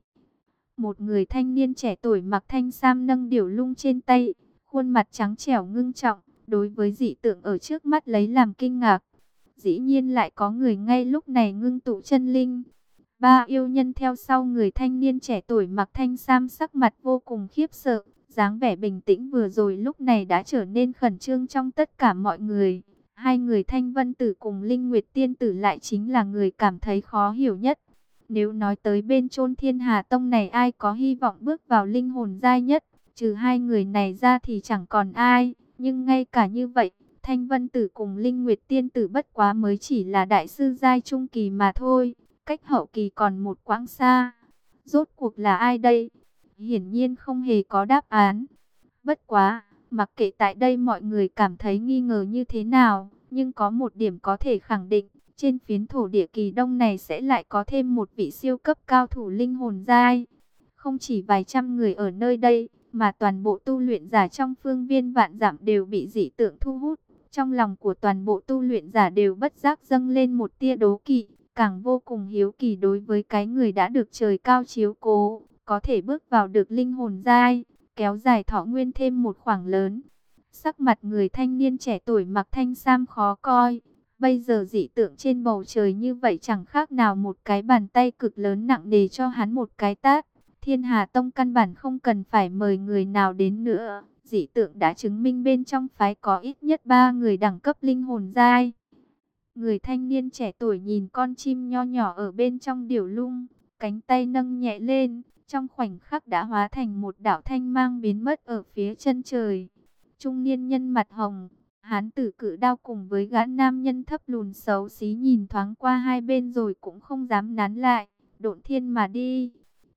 Một người thanh niên trẻ tuổi mặc thanh sam nâng điểu lung trên tay, khuôn mặt trắng trẻo ngưng trọng, đối với dị tượng ở trước mắt lấy làm kinh ngạc. Dĩ nhiên lại có người ngay lúc này ngưng tụ chân linh. Ba yêu nhân theo sau người thanh niên trẻ tuổi mặc thanh sam sắc mặt vô cùng khiếp sợ, dáng vẻ bình tĩnh vừa rồi lúc này đã trở nên khẩn trương trong tất cả mọi người. Hai người thanh vân tử cùng linh nguyệt tiên tử lại chính là người cảm thấy khó hiểu nhất. Nếu nói tới bên chôn thiên hà tông này ai có hy vọng bước vào linh hồn giai nhất, trừ hai người này ra thì chẳng còn ai. Nhưng ngay cả như vậy, Thanh Vân Tử cùng Linh Nguyệt Tiên Tử bất quá mới chỉ là đại sư giai trung kỳ mà thôi. Cách hậu kỳ còn một quãng xa. Rốt cuộc là ai đây? Hiển nhiên không hề có đáp án. Bất quá, mặc kệ tại đây mọi người cảm thấy nghi ngờ như thế nào, nhưng có một điểm có thể khẳng định, trên phiến thổ địa kỳ đông này sẽ lại có thêm một vị siêu cấp cao thủ linh hồn giai. Không chỉ vài trăm người ở nơi đây, mà toàn bộ tu luyện giả trong phương viên vạn giảm đều bị dị tượng thu hút. Trong lòng của toàn bộ tu luyện giả đều bất giác dâng lên một tia đố kỵ, càng vô cùng hiếu kỳ đối với cái người đã được trời cao chiếu cố, có thể bước vào được linh hồn giai, kéo dài thọ nguyên thêm một khoảng lớn. Sắc mặt người thanh niên trẻ tuổi mặc thanh sam khó coi, Bây giờ dị tượng trên bầu trời như vậy chẳng khác nào một cái bàn tay cực lớn nặng nề cho hắn một cái tát. Thiên Hà Tông căn bản không cần phải mời người nào đến nữa. Dị tượng đã chứng minh bên trong phái có ít nhất ba người đẳng cấp linh hồn giai. Người thanh niên trẻ tuổi nhìn con chim nho nhỏ ở bên trong điểu lung, cánh tay nâng nhẹ lên, trong khoảnh khắc đã hóa thành một đạo thanh mang biến mất ở phía chân trời. Trung niên nhân mặt hồng, Hán tử cự đao cùng với gã nam nhân thấp lùn xấu xí nhìn thoáng qua hai bên rồi cũng không dám nán lại, độn thiên mà đi.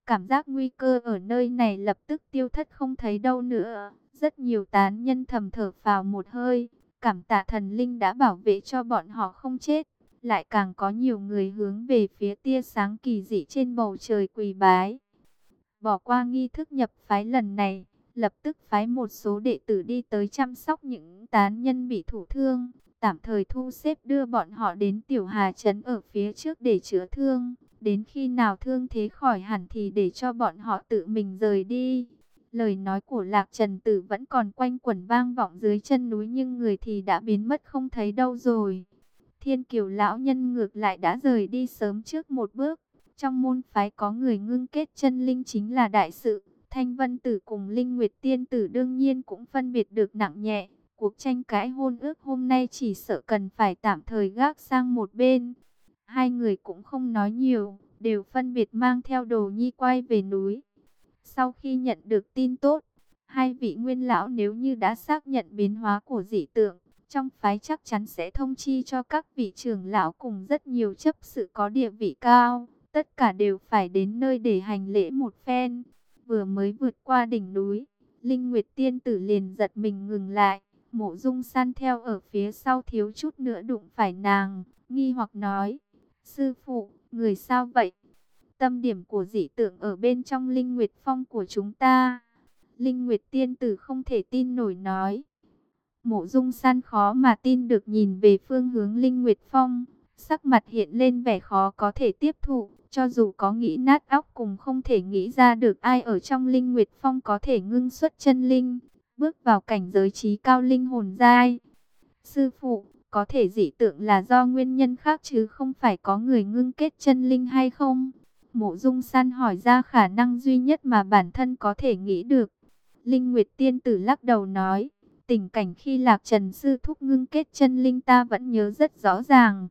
Cảm giác nguy cơ ở nơi này lập tức tiêu thất không thấy đâu nữa. Rất nhiều tán nhân thầm thở vào một hơi, cảm tạ thần linh đã bảo vệ cho bọn họ không chết. Lại càng có nhiều người hướng về phía tia sáng kỳ dị trên bầu trời quỳ bái. Bỏ qua nghi thức nhập phái lần này, lập tức phái một số đệ tử đi tới chăm sóc những tán nhân bị thủ thương, tạm thời thu xếp đưa bọn họ đến tiểu hà trấn ở phía trước để chữa thương, đến khi nào thương thế khỏi hẳn thì để cho bọn họ tự mình rời đi. Lời nói của Lạc Trần Tử vẫn còn quanh quẩn vang vọng dưới chân núi nhưng người thì đã biến mất không thấy đâu rồi. Thiên Kiều lão nhân ngược lại đã rời đi sớm trước một bước. Trong môn phái có người ngưng kết chân linh chính là đại sự. Thanh Vân Tử cùng Linh Nguyệt Tiên Tử đương nhiên cũng phân biệt được nặng nhẹ. cuộc tranh cãi hôn ước hôm nay chỉ sợ cần phải tạm thời gác sang một bên. Hai người cũng không nói nhiều, đều phân biệt mang theo đồ nhi quay về núi. Sau khi nhận được tin tốt, hai vị nguyên lão nếu như đã xác nhận biến hóa của dị tượng, trong phái chắc chắn sẽ thông chi cho các vị trưởng lão cùng rất nhiều chấp sự có địa vị cao. Tất cả đều phải đến nơi để hành lễ một phen. Vừa mới vượt qua đỉnh núi, Linh Nguyệt Tiên Tử liền giật mình ngừng lại. Mộ dung san theo ở phía sau thiếu chút nữa đụng phải nàng, nghi hoặc nói. Sư phụ, người sao vậy? Tâm điểm của dị tượng ở bên trong Linh Nguyệt Phong của chúng ta. Linh Nguyệt Tiên Tử không thể tin nổi nói. Mộ dung san khó mà tin được nhìn về phương hướng Linh Nguyệt Phong. Sắc mặt hiện lên vẻ khó có thể tiếp thụ. Cho dù có nghĩ nát óc cùng không thể nghĩ ra được ai ở trong Linh Nguyệt Phong có thể ngưng xuất chân linh. Bước vào cảnh giới trí cao linh hồn giai. Sư phụ, có thể dị tượng là do nguyên nhân khác chứ không phải có người ngưng kết chân linh hay không? Mộ dung san hỏi ra khả năng duy nhất mà bản thân có thể nghĩ được. Linh Nguyệt Tiên Tử lắc đầu nói, tình cảnh khi Lạc Trần Sư Thúc ngưng kết chân linh ta vẫn nhớ rất rõ ràng.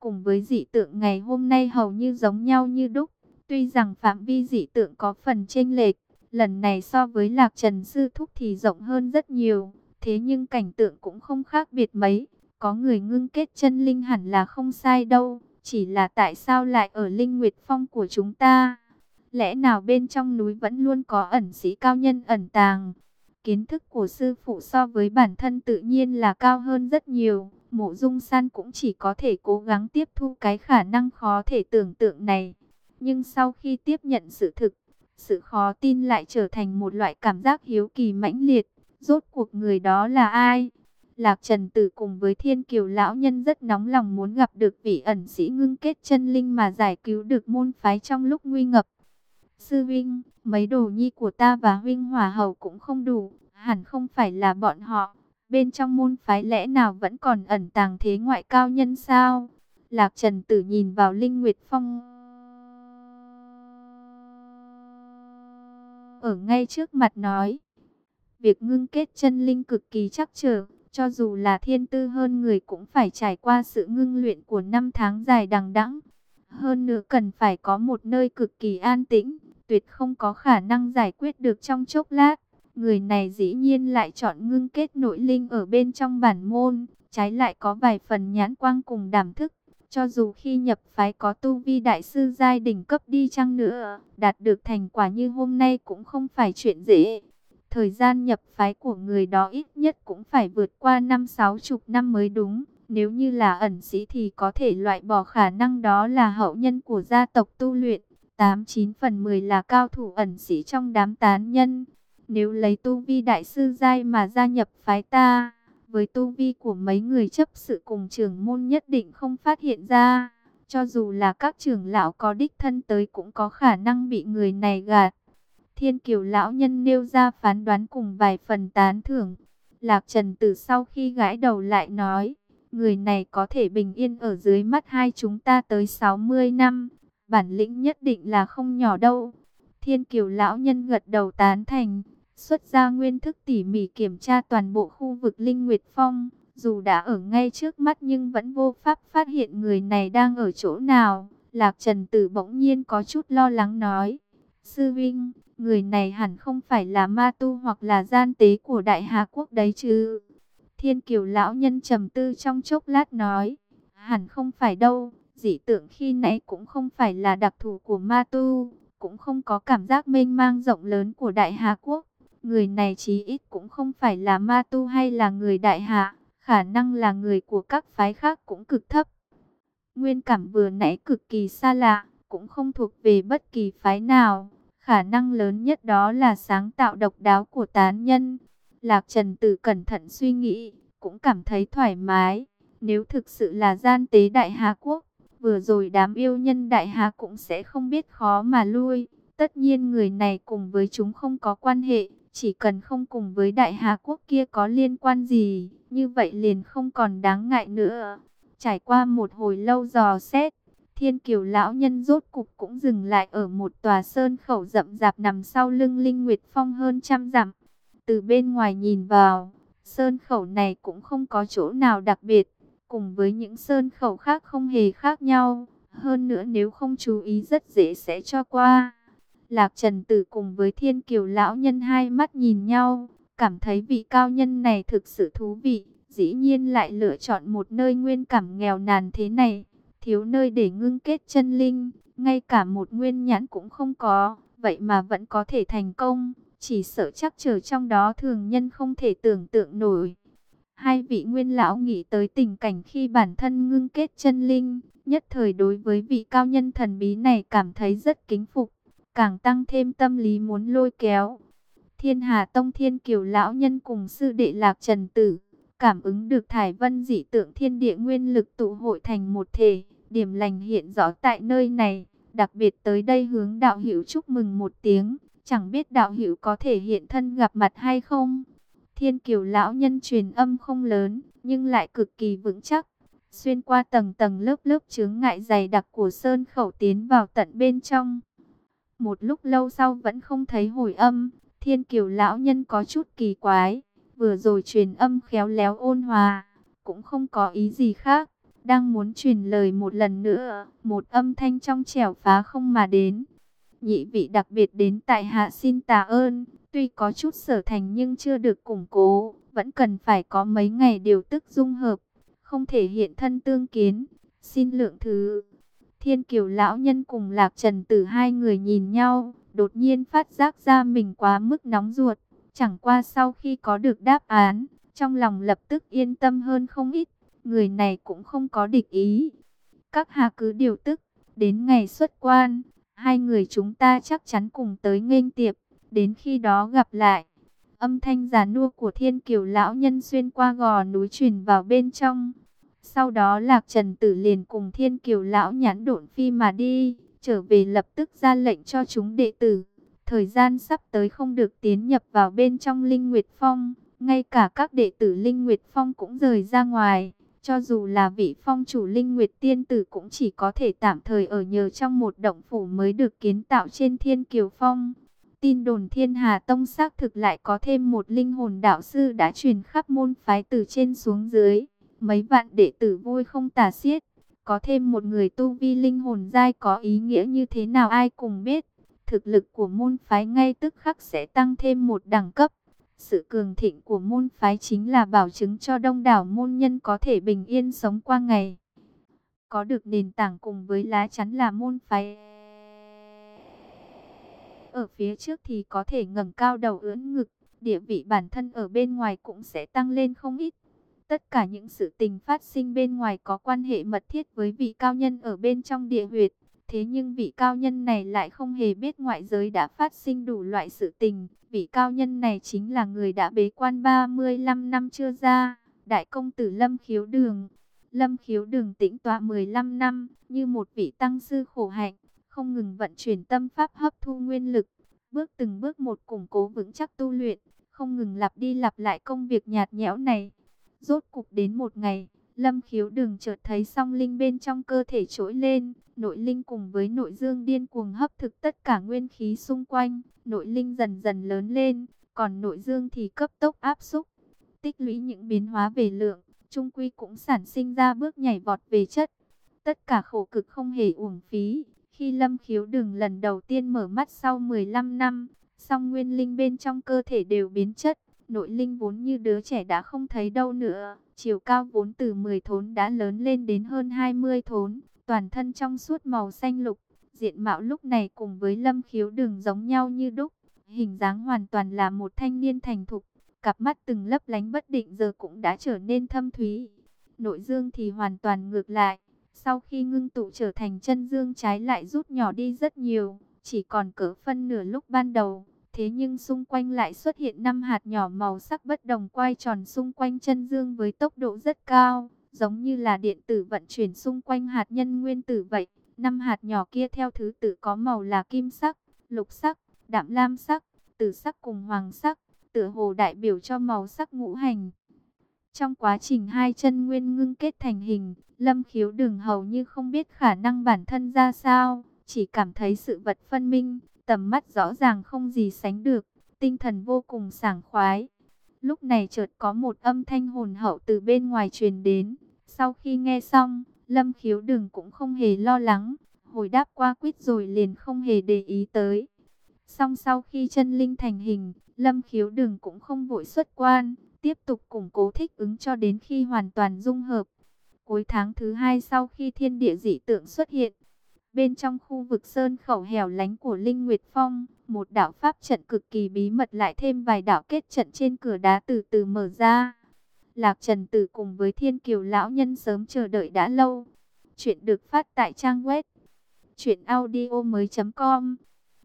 Cùng với dị tượng ngày hôm nay hầu như giống nhau như đúc. Tuy rằng phạm vi dị tượng có phần chênh lệch, lần này so với Lạc Trần Sư Thúc thì rộng hơn rất nhiều. Thế nhưng cảnh tượng cũng không khác biệt mấy. Có người ngưng kết chân linh hẳn là không sai đâu. Chỉ là tại sao lại ở Linh Nguyệt Phong của chúng ta? Lẽ nào bên trong núi vẫn luôn có ẩn sĩ cao nhân ẩn tàng? Kiến thức của sư phụ so với bản thân tự nhiên là cao hơn rất nhiều. Mộ dung san cũng chỉ có thể cố gắng tiếp thu cái khả năng khó thể tưởng tượng này. Nhưng sau khi tiếp nhận sự thực, sự khó tin lại trở thành một loại cảm giác hiếu kỳ mãnh liệt. Rốt cuộc người đó là ai? Lạc Trần Tử cùng với Thiên Kiều Lão Nhân rất nóng lòng muốn gặp được vị ẩn sĩ ngưng kết chân linh mà giải cứu được môn phái trong lúc nguy ngập. Sư Vinh, mấy đồ nhi của ta và Huynh Hòa Hầu cũng không đủ, hẳn không phải là bọn họ. Bên trong môn phái lẽ nào vẫn còn ẩn tàng thế ngoại cao nhân sao? Lạc Trần Tử nhìn vào Linh Nguyệt Phong. Ở ngay trước mặt nói. Việc ngưng kết chân linh cực kỳ chắc trở. Cho dù là thiên tư hơn người cũng phải trải qua sự ngưng luyện của năm tháng dài đằng đẵng. Hơn nữa cần phải có một nơi cực kỳ an tĩnh, tuyệt không có khả năng giải quyết được trong chốc lát. Người này dĩ nhiên lại chọn ngưng kết nội linh ở bên trong bản môn, trái lại có vài phần nhãn quang cùng đảm thức. Cho dù khi nhập phái có tu vi đại sư giai đỉnh cấp đi chăng nữa, đạt được thành quả như hôm nay cũng không phải chuyện dễ. Thời gian nhập phái của người đó ít nhất cũng phải vượt qua năm sáu chục năm mới đúng. Nếu như là ẩn sĩ thì có thể loại bỏ khả năng đó là hậu nhân của gia tộc tu luyện. 89 phần 10 là cao thủ ẩn sĩ trong đám tán nhân. Nếu lấy tu vi đại sư giai mà gia nhập phái ta, với tu vi của mấy người chấp sự cùng trưởng môn nhất định không phát hiện ra. Cho dù là các trưởng lão có đích thân tới cũng có khả năng bị người này gạt. Thiên kiều lão nhân nêu ra phán đoán cùng vài phần tán thưởng. Lạc Trần từ sau khi gãi đầu lại nói, người này có thể bình yên ở dưới mắt hai chúng ta tới 60 năm, bản lĩnh nhất định là không nhỏ đâu. Thiên kiều lão nhân gật đầu tán thành, xuất ra nguyên thức tỉ mỉ kiểm tra toàn bộ khu vực Linh Nguyệt Phong. Dù đã ở ngay trước mắt nhưng vẫn vô pháp phát hiện người này đang ở chỗ nào. Lạc Trần Tử bỗng nhiên có chút lo lắng nói. Sư Vinh, người này hẳn không phải là ma tu hoặc là gian tế của Đại Hà Quốc đấy chứ. Thiên Kiều lão nhân trầm tư trong chốc lát nói. Hẳn không phải đâu, dị tượng khi nãy cũng không phải là đặc thù của ma tu, cũng không có cảm giác mênh mang rộng lớn của Đại Hà Quốc. Người này chí ít cũng không phải là ma tu hay là người Đại hạ khả năng là người của các phái khác cũng cực thấp. Nguyên cảm vừa nãy cực kỳ xa lạ, cũng không thuộc về bất kỳ phái nào. Khả năng lớn nhất đó là sáng tạo độc đáo của tán nhân. Lạc Trần Tử cẩn thận suy nghĩ, cũng cảm thấy thoải mái. Nếu thực sự là gian tế Đại Hà Quốc, vừa rồi đám yêu nhân Đại Hà cũng sẽ không biết khó mà lui. Tất nhiên người này cùng với chúng không có quan hệ, chỉ cần không cùng với Đại Hà Quốc kia có liên quan gì, như vậy liền không còn đáng ngại nữa. Trải qua một hồi lâu dò xét, Thiên Kiều lão nhân rốt cục cũng dừng lại ở một tòa sơn khẩu rậm rạp nằm sau lưng Linh Nguyệt Phong hơn trăm dặm. Từ bên ngoài nhìn vào, Sơn khẩu này cũng không có chỗ nào đặc biệt, cùng với những sơn khẩu khác không hề khác nhau. Hơn nữa nếu không chú ý rất dễ sẽ cho qua. Lạc Trần Tử cùng với Thiên Kiều Lão Nhân hai mắt nhìn nhau, cảm thấy vị cao nhân này thực sự thú vị. Dĩ nhiên lại lựa chọn một nơi nguyên cảm nghèo nàn thế này, thiếu nơi để ngưng kết chân linh, ngay cả một nguyên nhãn cũng không có, vậy mà vẫn có thể thành công, chỉ sợ chắc chờ trong đó thường nhân không thể tưởng tượng nổi. Hai vị nguyên lão nghĩ tới tình cảnh khi bản thân ngưng kết chân linh, nhất thời đối với vị cao nhân thần bí này cảm thấy rất kính phục, càng tăng thêm tâm lý muốn lôi kéo. Thiên Hà Tông Thiên Kiều lão nhân cùng sư đệ Lạc Trần Tử, cảm ứng được thải vân dị tượng thiên địa nguyên lực tụ hội thành một thể, điểm lành hiện rõ tại nơi này, đặc biệt tới đây hướng đạo hữu chúc mừng một tiếng, chẳng biết đạo hữu có thể hiện thân gặp mặt hay không. Thiên Kiều lão nhân truyền âm không lớn, nhưng lại cực kỳ vững chắc, xuyên qua tầng tầng lớp lớp chướng ngại dày đặc của sơn khẩu tiến vào tận bên trong. Một lúc lâu sau vẫn không thấy hồi âm, Thiên Kiều lão nhân có chút kỳ quái, vừa rồi truyền âm khéo léo ôn hòa, cũng không có ý gì khác, đang muốn truyền lời một lần nữa, một âm thanh trong trẻo phá không mà đến. Nhị vị đặc biệt đến tại hạ xin tạ ơn, tuy có chút sở thành nhưng chưa được củng cố, vẫn cần phải có mấy ngày điều tức dung hợp, không thể hiện thân tương kiến, xin lượng thứ. Thiên Kiều lão nhân cùng Lạc Trần Tử hai người nhìn nhau, đột nhiên phát giác ra mình quá mức nóng ruột, chẳng qua sau khi có được đáp án, trong lòng lập tức yên tâm hơn không ít, người này cũng không có địch ý. Các hạ cứ điều tức, đến ngày xuất quan, hai người chúng ta chắc chắn cùng tới nghênh tiệp, đến khi đó gặp lại. Âm thanh già nua của thiên kiều lão nhân xuyên qua gò núi truyền vào bên trong. Sau đó Lạc Trần Tử liền cùng thiên kiều lão nhãn độn phi mà đi, trở về lập tức ra lệnh cho chúng đệ tử. Thời gian sắp tới không được tiến nhập vào bên trong Linh Nguyệt Phong, ngay cả các đệ tử Linh Nguyệt Phong cũng rời ra ngoài. Cho dù là vị phong chủ Linh Nguyệt Tiên Tử cũng chỉ có thể tạm thời ở nhờ trong một động phủ mới được kiến tạo trên Thiên Kiều Phong. Tin đồn Thiên Hà Tông xác thực lại có thêm một linh hồn đạo sư đã truyền khắp môn phái từ trên xuống dưới. Mấy vạn đệ tử vui không tả xiết. Có thêm một người tu vi linh hồn giai có ý nghĩa như thế nào ai cùng biết. Thực lực của môn phái ngay tức khắc sẽ tăng thêm một đẳng cấp. Sự cường thịnh của môn phái chính là bảo chứng cho đông đảo môn nhân có thể bình yên sống qua ngày. Có được nền tảng cùng với lá chắn là môn phái. Ở phía trước thì có thể ngẩng cao đầu ưỡn ngực, địa vị bản thân ở bên ngoài cũng sẽ tăng lên không ít. Tất cả những sự tình phát sinh bên ngoài có quan hệ mật thiết với vị cao nhân ở bên trong địa huyệt. Thế nhưng vị cao nhân này lại không hề biết ngoại giới đã phát sinh đủ loại sự tình. Vị cao nhân này chính là người đã bế quan 35 năm chưa ra, đại công tử Lâm Khiếu Đường. Lâm Khiếu Đường tĩnh tọa 15 năm, như một vị tăng sư khổ hạnh, không ngừng vận chuyển tâm pháp hấp thu nguyên lực, bước từng bước một củng cố vững chắc tu luyện, không ngừng lặp đi lặp lại công việc nhạt nhẽo này. Rốt cục đến một ngày, Lâm khiếu đừng chợt thấy song linh bên trong cơ thể trỗi lên, nội linh cùng với nội dương điên cuồng hấp thực tất cả nguyên khí xung quanh, nội linh dần dần lớn lên, còn nội dương thì cấp tốc áp xúc, tích lũy những biến hóa về lượng, trung quy cũng sản sinh ra bước nhảy vọt về chất. Tất cả khổ cực không hề uổng phí, khi lâm khiếu đừng lần đầu tiên mở mắt sau 15 năm, song nguyên linh bên trong cơ thể đều biến chất, nội linh vốn như đứa trẻ đã không thấy đâu nữa, chiều cao vốn từ 10 thốn đã lớn lên đến hơn 20 thốn, toàn thân trong suốt màu xanh lục, diện mạo lúc này cùng với lâm khiếu đường giống nhau như đúc, hình dáng hoàn toàn là một thanh niên thành thục, cặp mắt từng lấp lánh bất định giờ cũng đã trở nên thâm thúy. Nội dương thì hoàn toàn ngược lại, sau khi ngưng tụ trở thành chân dương trái lại rút nhỏ đi rất nhiều, chỉ còn cỡ phân nửa lúc ban đầu. Thế nhưng xung quanh lại xuất hiện năm hạt nhỏ màu sắc bất đồng quay tròn xung quanh chân dương với tốc độ rất cao, giống như là điện tử vận chuyển xung quanh hạt nhân nguyên tử vậy. Năm hạt nhỏ kia theo thứ tự có màu là kim sắc, lục sắc, đạm lam sắc, tử sắc cùng hoàng sắc, tựa hồ đại biểu cho màu sắc ngũ hành. Trong quá trình hai chân nguyên ngưng kết thành hình, Lâm Khiếu đường hầu như không biết khả năng bản thân ra sao, chỉ cảm thấy sự vật phân minh, tầm mắt rõ ràng không gì sánh được, tinh thần vô cùng sảng khoái. Lúc này chợt có một âm thanh hồn hậu từ bên ngoài truyền đến. Sau khi nghe xong, Lâm khiếu đừng cũng không hề lo lắng. Hồi đáp qua quýt rồi liền không hề để ý tới. Xong sau khi chân linh thành hình, Lâm khiếu đừng cũng không vội xuất quan. Tiếp tục củng cố thích ứng cho đến khi hoàn toàn dung hợp. Cuối tháng thứ hai sau khi thiên địa dị tượng xuất hiện, bên trong khu vực sơn khẩu hẻo lánh của Linh Nguyệt Phong, một đạo pháp trận cực kỳ bí mật lại thêm vài đạo kết trận trên cửa đá từ từ mở ra. Lạc Trần Tử cùng với Thiên Kiều lão nhân sớm chờ đợi đã lâu. Chuyện được phát tại trang web truyệnaudiomoi.com.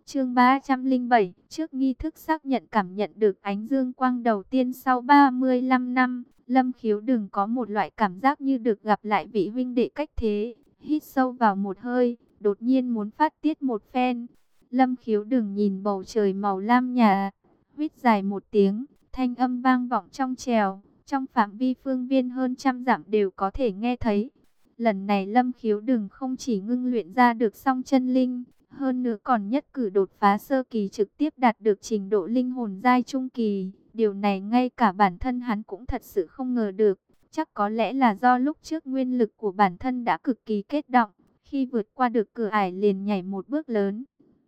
Chương 307, trước nghi thức xác nhận cảm nhận được ánh dương quang đầu tiên sau 35 năm, Lâm Khiếu đừng có một loại cảm giác như được gặp lại vị huynh đệ cách thế, hít sâu vào một hơi, đột nhiên muốn phát tiết một phen. Lâm khiếu đừng nhìn bầu trời màu lam nhà, huýt dài một tiếng, thanh âm vang vọng trong trèo, trong phạm vi phương viên hơn trăm dặm đều có thể nghe thấy. Lần này Lâm khiếu đừng không chỉ ngưng luyện ra được song chân linh, hơn nữa còn nhất cử đột phá sơ kỳ trực tiếp đạt được trình độ linh hồn giai trung kỳ. Điều này ngay cả bản thân hắn cũng thật sự không ngờ được. Chắc có lẽ là do lúc trước nguyên lực của bản thân đã cực kỳ kết động. Khi vượt qua được cửa ải liền nhảy một bước lớn,